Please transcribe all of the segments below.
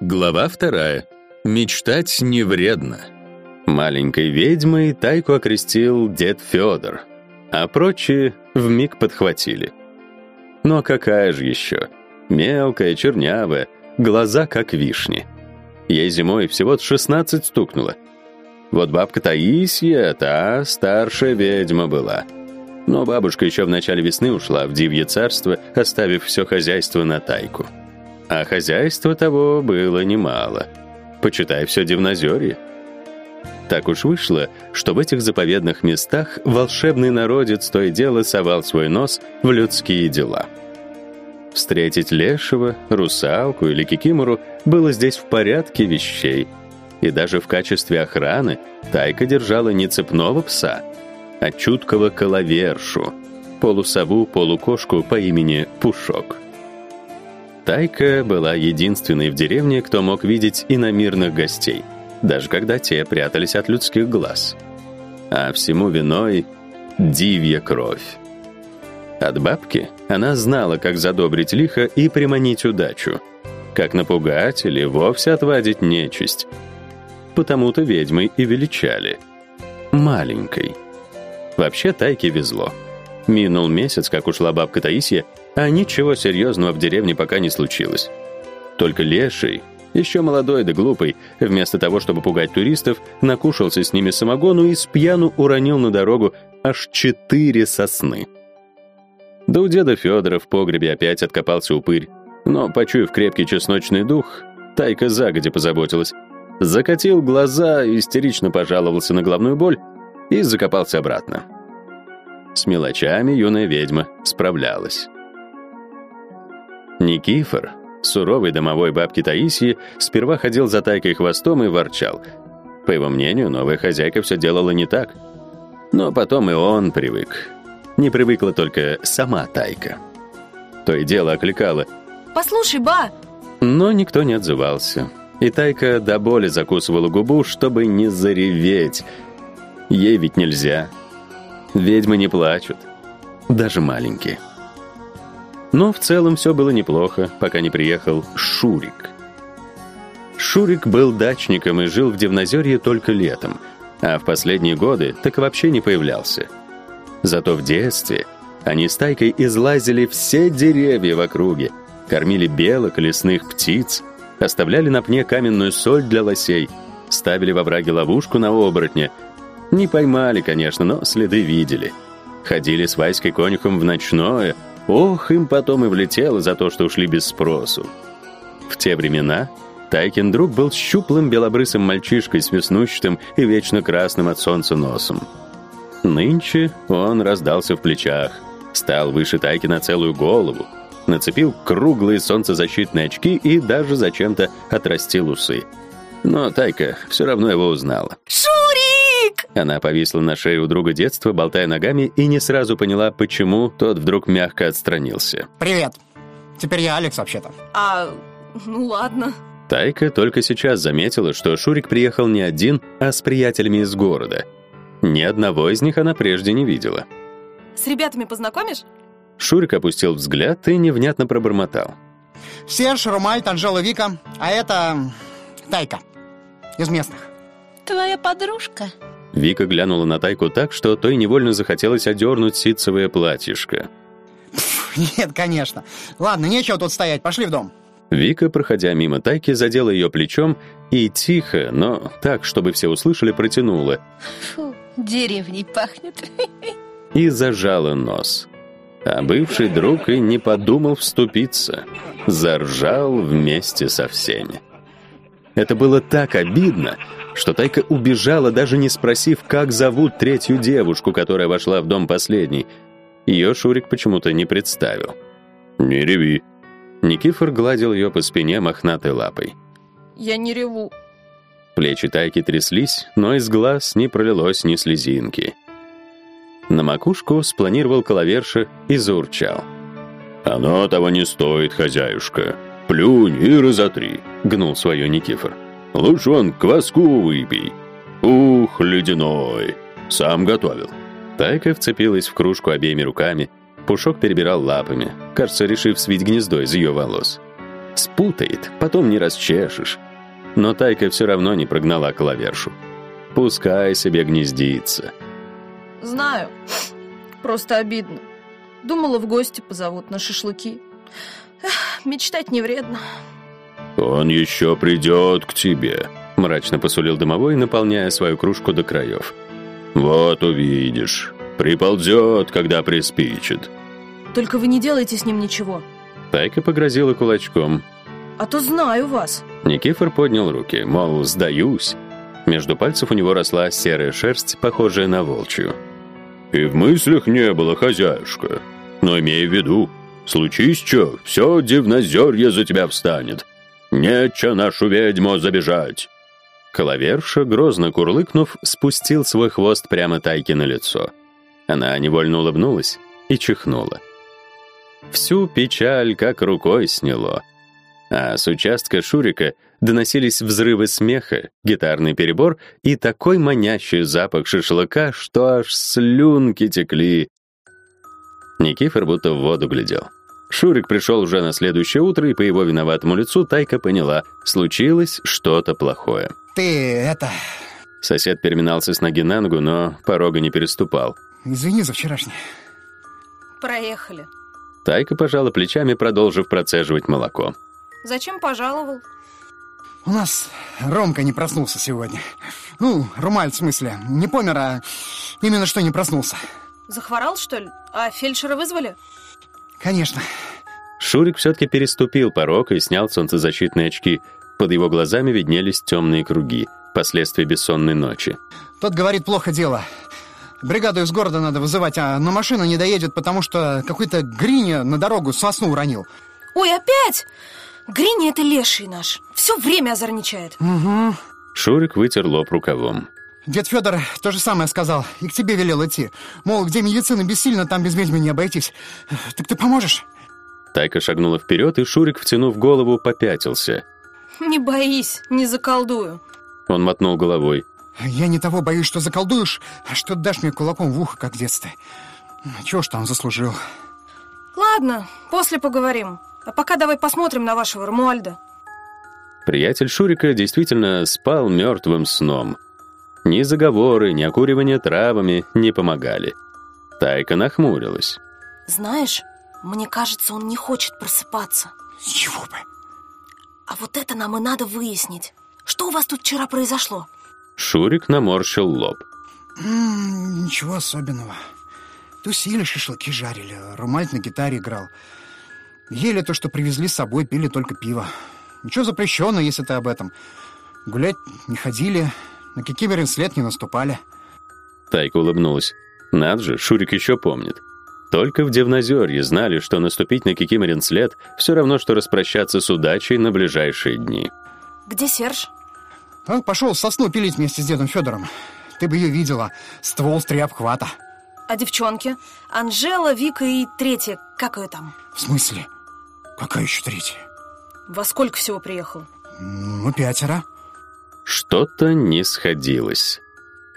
Глава вторая. Мечтать не вредно. Маленькой ведьмой Тайку окрестил дед Федор, а прочие вмиг подхватили. Но какая же еще? Мелкая, чернявая, глаза как вишни. Ей зимой всего 16 стукнуло. Вот бабка Таисия, та старшая ведьма была. Но бабушка еще в начале весны ушла в Дивье царство, оставив все хозяйство на Тайку. А хозяйства того было немало. Почитай все Дивнозерье. Так уж вышло, что в этих заповедных местах волшебный народец то и дело совал свой нос в людские дела. Встретить лешего, русалку или кикимору было здесь в порядке вещей. И даже в качестве охраны Тайка держала не цепного пса, а чуткого коловершу, полусову, полукошку по имени Пушок. Тайка была единственной в деревне, кто мог видеть иномирных гостей, даже когда те прятались от людских глаз. А всему виной дивья кровь. От бабки она знала, как задобрить лихо и приманить удачу, как напугать или вовсе отвадить нечисть. Потому-то ведьмой и величали. Маленькой. Вообще Тайке везло. Минул месяц, как ушла бабка Таисия, а ничего серьезного в деревне пока не случилось. Только леший, еще молодой да глупый, вместо того, чтобы пугать туристов, накушался с ними самогону и с пьяну уронил на дорогу аж четыре сосны. Да у деда Федора в погребе опять откопался упырь, но, почуяв крепкий чесночный дух, Тайка загодя позаботилась. Закатил глаза, истерично пожаловался на головную боль и закопался обратно. С мелочами юная ведьма справлялась. Никифор, суровый домовой бабки Таисии, сперва ходил за Тайкой хвостом и ворчал. По его мнению, новая хозяйка все делала не так. Но потом и он привык. Не привыкла только сама Тайка. То и дело окликала. «Послушай, ба!» Но никто не отзывался. И Тайка до боли закусывала губу, чтобы не зареветь. Ей ведь нельзя. Ведьмы не плачут. Даже маленькие. Но в целом все было неплохо, пока не приехал Шурик. Шурик был дачником и жил в Дивнозерье только летом, а в последние годы так вообще не появлялся. Зато в детстве они с Тайкой излазили все деревья в округе, кормили белок, лесных птиц, оставляли на пне каменную соль для лосей, ставили во враге ловушку на оборотня. Не поймали, конечно, но следы видели. Ходили с Васькой конюхом в ночное — Ох, им потом и влетело за то, что ушли без спросу. В те времена Тайкин друг был щуплым белобрысым мальчишкой с веснущатым и вечно красным от солнца носом. Нынче он раздался в плечах, стал выше Тайки на целую голову, нацепил круглые солнцезащитные очки и даже зачем-то отрастил усы. Но Тайка все равно его узнала. Она повисла на шее у друга детства, болтая ногами, и не сразу поняла, почему тот вдруг мягко отстранился. Привет. Теперь я Алекс вообще-то. А, ну ладно. Тайка только сейчас заметила, что Шурик приехал не один, а с приятелями из города. Ни одного из них она прежде не видела. С ребятами познакомишь? Шурик опустил взгляд и невнятно пробормотал. Серж, Румальт, Анжела, Вика, а это Тайка из местных. Твоя подружка? Вика глянула на Тайку так, что той невольно захотелось одернуть ситцевое платьишко. Нет, конечно. Ладно, нечего тут стоять, пошли в дом. Вика, проходя мимо Тайки, задела ее плечом и тихо, но так, чтобы все услышали, протянула. Фу, деревней пахнет. И зажала нос. А бывший друг и не подумал вступиться. Заржал вместе со всеми. Это было так обидно, что Тайка убежала, даже не спросив, как зовут третью девушку, которая вошла в дом последней. Ее Шурик почему-то не представил. «Не реви». Никифор гладил ее по спине мохнатой лапой. «Я не реву». Плечи Тайки тряслись, но из глаз не пролилось ни слезинки. На макушку спланировал коловерша и заурчал. «Оно того не стоит, хозяюшка. Плюнь и разотри», — гнул свое Никифор. Лучше он кваску выпей. Ух, ледяной. Сам готовил. Тайка вцепилась в кружку обеими руками. Пушок перебирал лапами, кажется, решив свить гнездо из ее волос. Спутает, потом не расчешешь. Но Тайка все равно не прогнала клавершу. Пускай себе гнездится. Знаю. Просто обидно. Думала, в гости позовут на шашлыки. Эх, мечтать не вредно. «Он еще придет к тебе», — мрачно посулил домовой, наполняя свою кружку до краев. «Вот увидишь. Приползет, когда приспичит». Только вы не делайте с ним ничего. Тайка погрозила кулачком. А то знаю вас. Никифор поднял руки, мол, сдаюсь. Между пальцев у него росла серая шерсть, похожая на волчью. «И в мыслях не было, хозяюшка. Но имей в виду, случись что, все дивнозерье за тебя встанет. Нече нашу ведьму забежать». Коловерша, грозно курлыкнув, спустил свой хвост прямо Тайке на лицо. Она невольно улыбнулась и чихнула. Всю печаль как рукой сняло. А с участка Шурика доносились взрывы смеха, гитарный перебор и такой манящий запах шашлыка, что аж слюнки текли. Никифор будто в воду глядел. Шурик пришел уже на следующее утро, и по его виноватому лицу Тайка поняла, случилось что-то плохое. Ты это... Сосед переминался с ноги на ногу, но порога не переступал. Извини за вчерашнее. Проехали. Тайка пожала плечами, продолжив процеживать молоко. Зачем пожаловал? У нас Ромка не проснулся сегодня. Ну, Румаль, в смысле. Не помер, а именно что не проснулся. Захворал, что ли? А фельдшера вызвали? Конечно. Шурик все-таки переступил порог и снял солнцезащитные очки. Под его глазами виднелись темные круги, последствия бессонной ночи. Тот говорит, плохо дело. Бригаду из города надо вызывать, а на машину не доедет, потому что какой-то Гриня на дорогу сосну уронил. Ой, опять? Грини это леший наш. Все время озорничает. Угу. Шурик вытер лоб рукавом. Дед Федор то же самое сказал. И к тебе велел идти. Мол, где медицина бессильна, там без ведьмы не обойтись. Так ты поможешь? Тайка шагнула вперед, и Шурик, втянув голову, попятился. Не боись, не заколдую. Он мотнул головой. Я не того боюсь, что заколдуешь, а что дашь мне кулаком в ухо, как в детстве. Чего ж там заслужил? Ладно, после поговорим. А пока давай посмотрим на вашего Рамуальда. Приятель Шурика действительно спал мертвым сном. Ни заговоры, ни окуривание травами не помогали. Тайка нахмурилась. Знаешь, мне кажется, он не хочет просыпаться. С чего бы? А вот это нам и надо выяснить. Что у вас тут вчера произошло? Шурик наморщил лоб. М -м, ничего особенного. Тусили, шашлыки жарили, Румальт на гитаре играл. Ели то, что привезли с собой, пили только пиво. Ничего запрещенного, если ты об этом. Гулять не ходили, на Кикимерин след не наступали. Тайка улыбнулась. Над же, Шурик еще помнит. Только в Девнозерье знали, что наступить на Кикимерин след все равно, что распрощаться с удачей на ближайшие дни. Где Серж? А, пошел сосну пилить вместе с дедом Федором. Ты бы ее видела. Ствол с три обхвата. А девчонки? Анжела, Вика и третья. Как ее там? В смысле? Какая еще третья? Во сколько всего приехал? Ну, пятеро. Что-то не сходилось.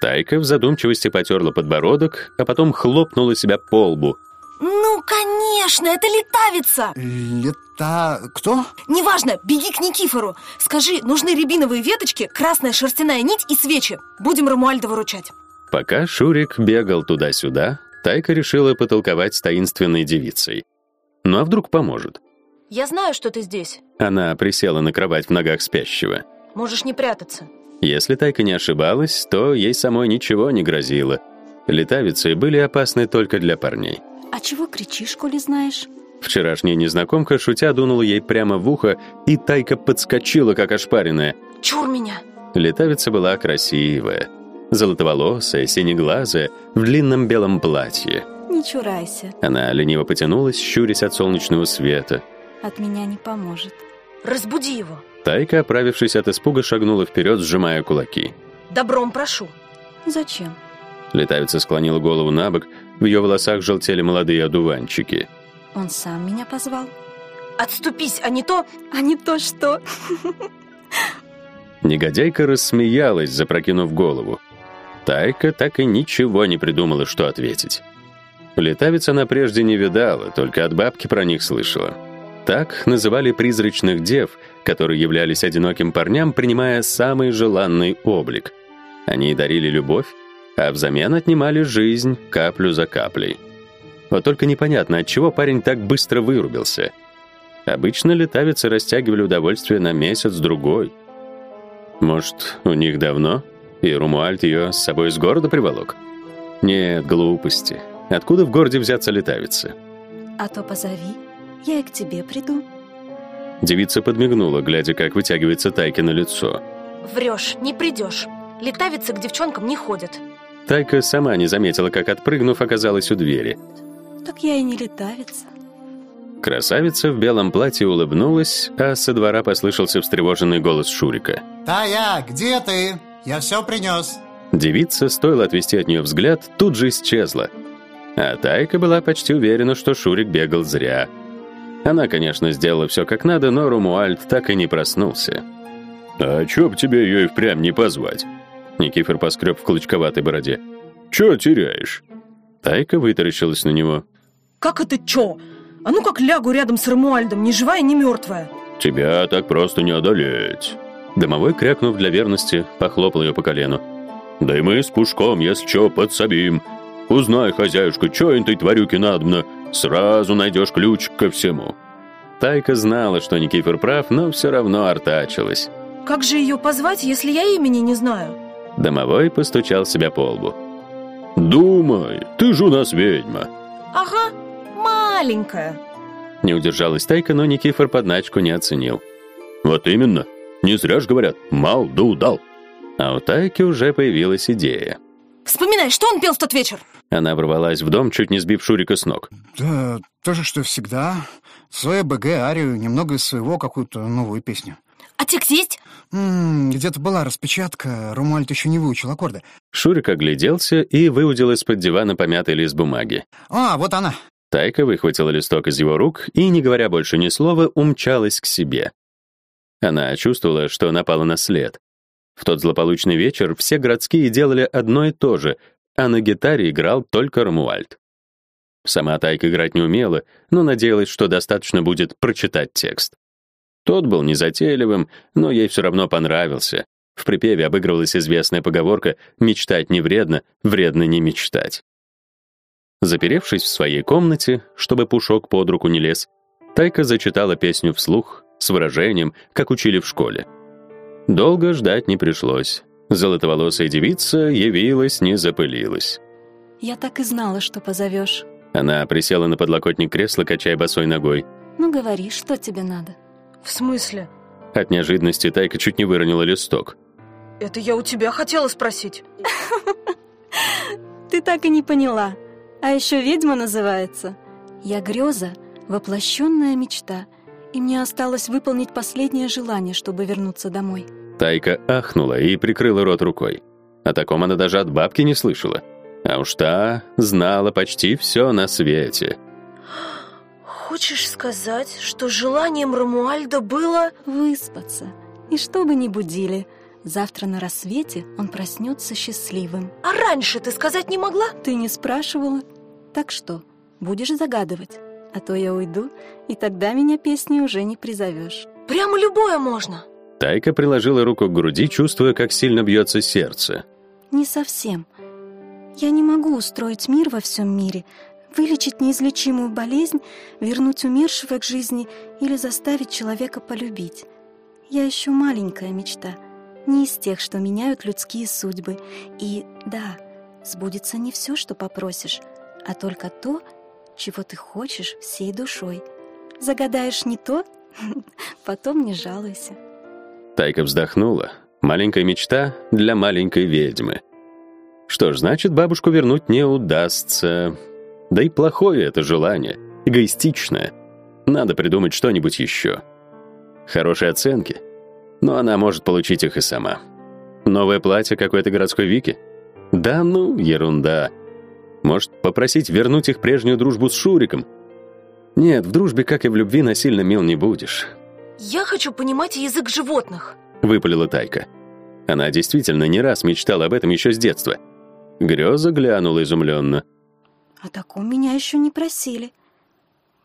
Тайка в задумчивости потерла подбородок, а потом хлопнула себя по лбу. Ну, конечно, это летавица! Лета... кто? Неважно, беги к Никифору. Скажи, нужны рябиновые веточки, красная шерстяная нить и свечи. Будем Рамуальда выручать. Пока Шурик бегал туда-сюда, Тайка решила потолковать с таинственной девицей. Ну а вдруг поможет? Я знаю, что ты здесь. Она присела на кровать в ногах спящего. Можешь не прятаться. Если Тайка не ошибалась, то ей самой ничего не грозило. Летавицы были опасны только для парней. А чего кричишь, коли знаешь? Вчерашняя незнакомка, шутя, дунула ей прямо в ухо, и Тайка подскочила, как ошпаренная. Чур меня! Летавица была красивая. Золотоволосая, синеглазая, в длинном белом платье. Не чурайся, Она лениво потянулась, щурясь от солнечного света. от меня не поможет. Разбуди его. Тайка, оправившись от испуга, шагнула вперед, сжимая кулаки. Добром прошу. Зачем? Летавица склонила голову на бок, в ее волосах желтели молодые одуванчики. Он сам меня позвал. Отступись, а не то... А не то что. Негодяйка рассмеялась, запрокинув голову. Тайка так и ничего не придумала, что ответить. Летавиц она прежде не видала, только от бабки про них слышала. Так называли призрачных дев, которые являлись одиноким парням, принимая самый желанный облик. Они дарили любовь, а взамен отнимали жизнь каплю за каплей. Вот только непонятно, от чего парень так быстро вырубился. Обычно летавицы растягивали удовольствие на месяц-другой. Может, у них давно, и Румуальд ее с собой из города приволок? Нет, глупости. Откуда в городе взяться летавицы? А то позови, я и к тебе приду. Девица подмигнула, глядя, как вытягивается Тайки на лицо. Врешь, не придешь. Летавицы к девчонкам не ходят. Тайка сама не заметила, как, отпрыгнув, оказалась у двери. Так я и не летавица. Красавица в белом платье улыбнулась, а со двора послышался встревоженный голос Шурика. «Тая, где ты? Я все принес». Девица, стоило отвести от нее взгляд, тут же исчезла. А Тайка была почти уверена, что Шурик бегал зря. Она, конечно, сделала все как надо, но Румуальд так и не проснулся. «А чё б тебе ее и впрямь не позвать?» Никифор поскреб в клочковатой бороде. «Чё теряешь?» Тайка вытаращилась на него. Как это чё? А ну как лягу рядом с Рамуальдом, ни живая, ни мертвая. «Тебя так просто не одолеть!» Домовой, крякнув для верности, похлопал ее по колену. «Да и мы с Пушком, если чё, подсобим. Узнай, хозяюшка, чё этой тварюке надобно, сразу найдешь ключ ко всему». Тайка знала, что Никифор прав, но все равно артачилась. Как же ее позвать, если я имени не знаю? Домовой постучал себя по лбу. «Думай, ты же у нас ведьма!» Ага, маленькая. Не удержалась Тайка, но Никифор подначку не оценил. «Вот именно. Не зря ж говорят, мал да удал». А у Тайки уже появилась идея. Вспоминай, что он пел в тот вечер? Она ворвалась в дом, чуть не сбив Шурика с ног. Да, то же, что всегда. Свое БГ, арию, немного из своего, какую-то новую песню. А текст есть? Где-то была распечатка, Румальд еще не выучил аккорды. Шурик огляделся и выудил из-под дивана помятый лист бумаги. А, вот она. Тайка выхватила листок из его рук и, не говоря больше ни слова, умчалась к себе. Она чувствовала, что напала на след. В тот злополучный вечер все городские делали одно и то же, а на гитаре играл только Рамуальд. Сама Тайка играть не умела, но надеялась, что достаточно будет прочитать текст. Тот был незатейливым, но ей все равно понравился. В припеве обыгрывалась известная поговорка «мечтать не вредно, вредно не мечтать». Заперевшись в своей комнате, чтобы Пушок под руку не лез, Тайка зачитала песню вслух, с выражением, как учили в школе. Долго ждать не пришлось. Золотоволосая девица явилась, не запылилась. Я так и знала, что позовешь. Она присела на подлокотник кресла, качая босой ногой. Ну говори, что тебе надо? В смысле? От неожиданности Тайка чуть не выронила листок. Это я у тебя хотела спросить. Ты так и не поняла. А еще ведьма называется. Я греза, воплощенная мечта. И мне осталось выполнить последнее желание, чтобы вернуться домой. Тайка ахнула и прикрыла рот рукой. О таком она даже от бабки не слышала. А уж та знала почти все на свете. Хочешь сказать, что желанием Рамуальда было... Выспаться. И чтобы не будили. Завтра на рассвете он проснется счастливым. А раньше ты сказать не могла? Ты не спрашивала? Так что, будешь загадывать? А то я уйду, и тогда меня песней уже не призовешь. Прямо любое можно. Тайка приложила руку к груди, чувствуя, как сильно бьется сердце. Не совсем. Я не могу устроить мир во всем мире, вылечить неизлечимую болезнь, вернуть умершего к жизни или заставить человека полюбить. Я еще маленькая мечта, не из тех, что меняют людские судьбы. И да, сбудется не все, что попросишь, а только то, чего ты хочешь всей душой. Загадаешь не то, потом не жалуйся. Тайка вздохнула. Маленькая мечта для маленькой ведьмы. Что ж, значит, бабушку вернуть не удастся. Да и плохое это желание, эгоистичное. Надо придумать что-нибудь еще. Хорошие оценки, но она может получить их и сама. Новое платье какой-то городской Вики? Да ну, ерунда. Может, попросить вернуть их прежнюю дружбу с Шуриком? Нет, в дружбе, как и в любви, насильно мил не будешь. Я хочу понимать язык животных. Выпалила Тайка. Она действительно не раз мечтала об этом еще с детства. Греза глянула изумленно. О таком меня еще не просили.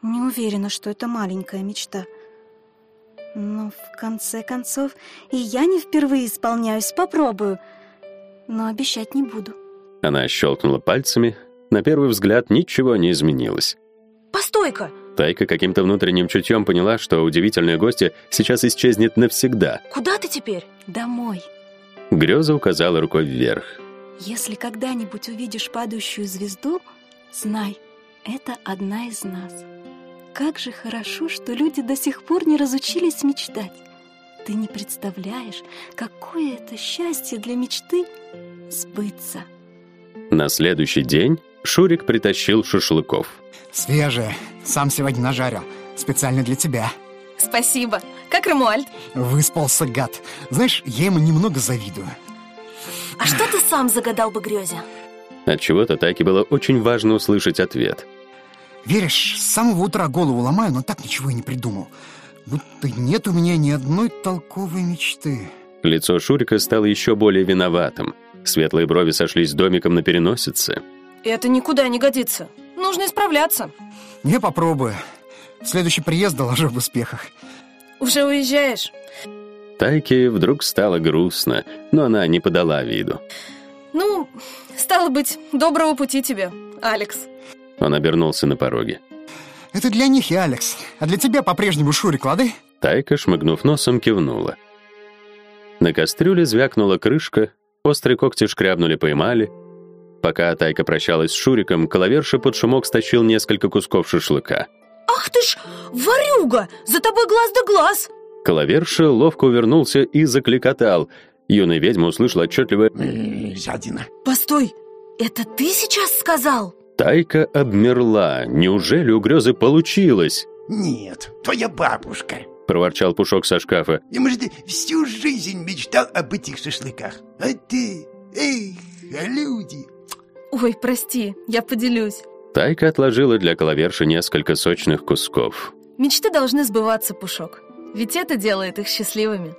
Не уверена, что это маленькая мечта. Но в конце концов, и я не впервые исполняюсь, попробую. Но обещать не буду. Она щелкнула пальцами. На первый взгляд ничего не изменилось. Постой-ка! Тайка каким-то внутренним чутьем поняла, что удивительная гостья сейчас исчезнет навсегда. Куда ты теперь? Домой. Греза указала рукой вверх. Если когда-нибудь увидишь падающую звезду, знай, это одна из нас. Как же хорошо, что люди до сих пор не разучились мечтать. Ты не представляешь, какое это счастье для мечты сбыться. На следующий день Шурик притащил шашлыков. Свежие. Сам сегодня нажарил. Специально для тебя. Спасибо. Как Рамуальд? Выспался, гад. Знаешь, я ему немного завидую. А что ты сам загадал бы грезе? От чего-то Тайке было очень важно услышать ответ. Веришь, с самого утра голову ломаю, но так ничего и не придумал. Будто нет у меня ни одной толковой мечты. Лицо Шурика стало еще более виноватым. Светлые брови сошлись домиком на переносице. Это никуда не годится. Нужно исправляться. Я попробую. В следующий приезд доложу об успехах. Уже уезжаешь? Тайке вдруг стало грустно, но она не подала виду. Ну, стало быть, доброго пути тебе, Алекс. Он обернулся на пороге. Это для них и Алекс. А для тебя по-прежнему Шурик, лады? Тайка, шмыгнув носом, кивнула. На кастрюле звякнула крышка, острые когти шкрябнули по эмали. Пока Тайка прощалась с Шуриком, коловерша под шумок стащил несколько кусков шашлыка. Ах ты ж, ворюга! За тобой глаз да глаз! Коловерша ловко увернулся и закликотал. Юная ведьма услышала отчетливо Жадина. Постой, это ты сейчас сказал? Тайка обмерла. Неужели у грезы получилось? Нет, твоя бабушка. Проворчал Пушок со шкафа. Я, может, всю жизнь мечтал об этих шашлыках. А ты, эх, а люди. Ой, прости, я поделюсь. Тайка отложила для коловерши несколько сочных кусков. Мечты должны сбываться, Пушок. Ведь это делает их счастливыми.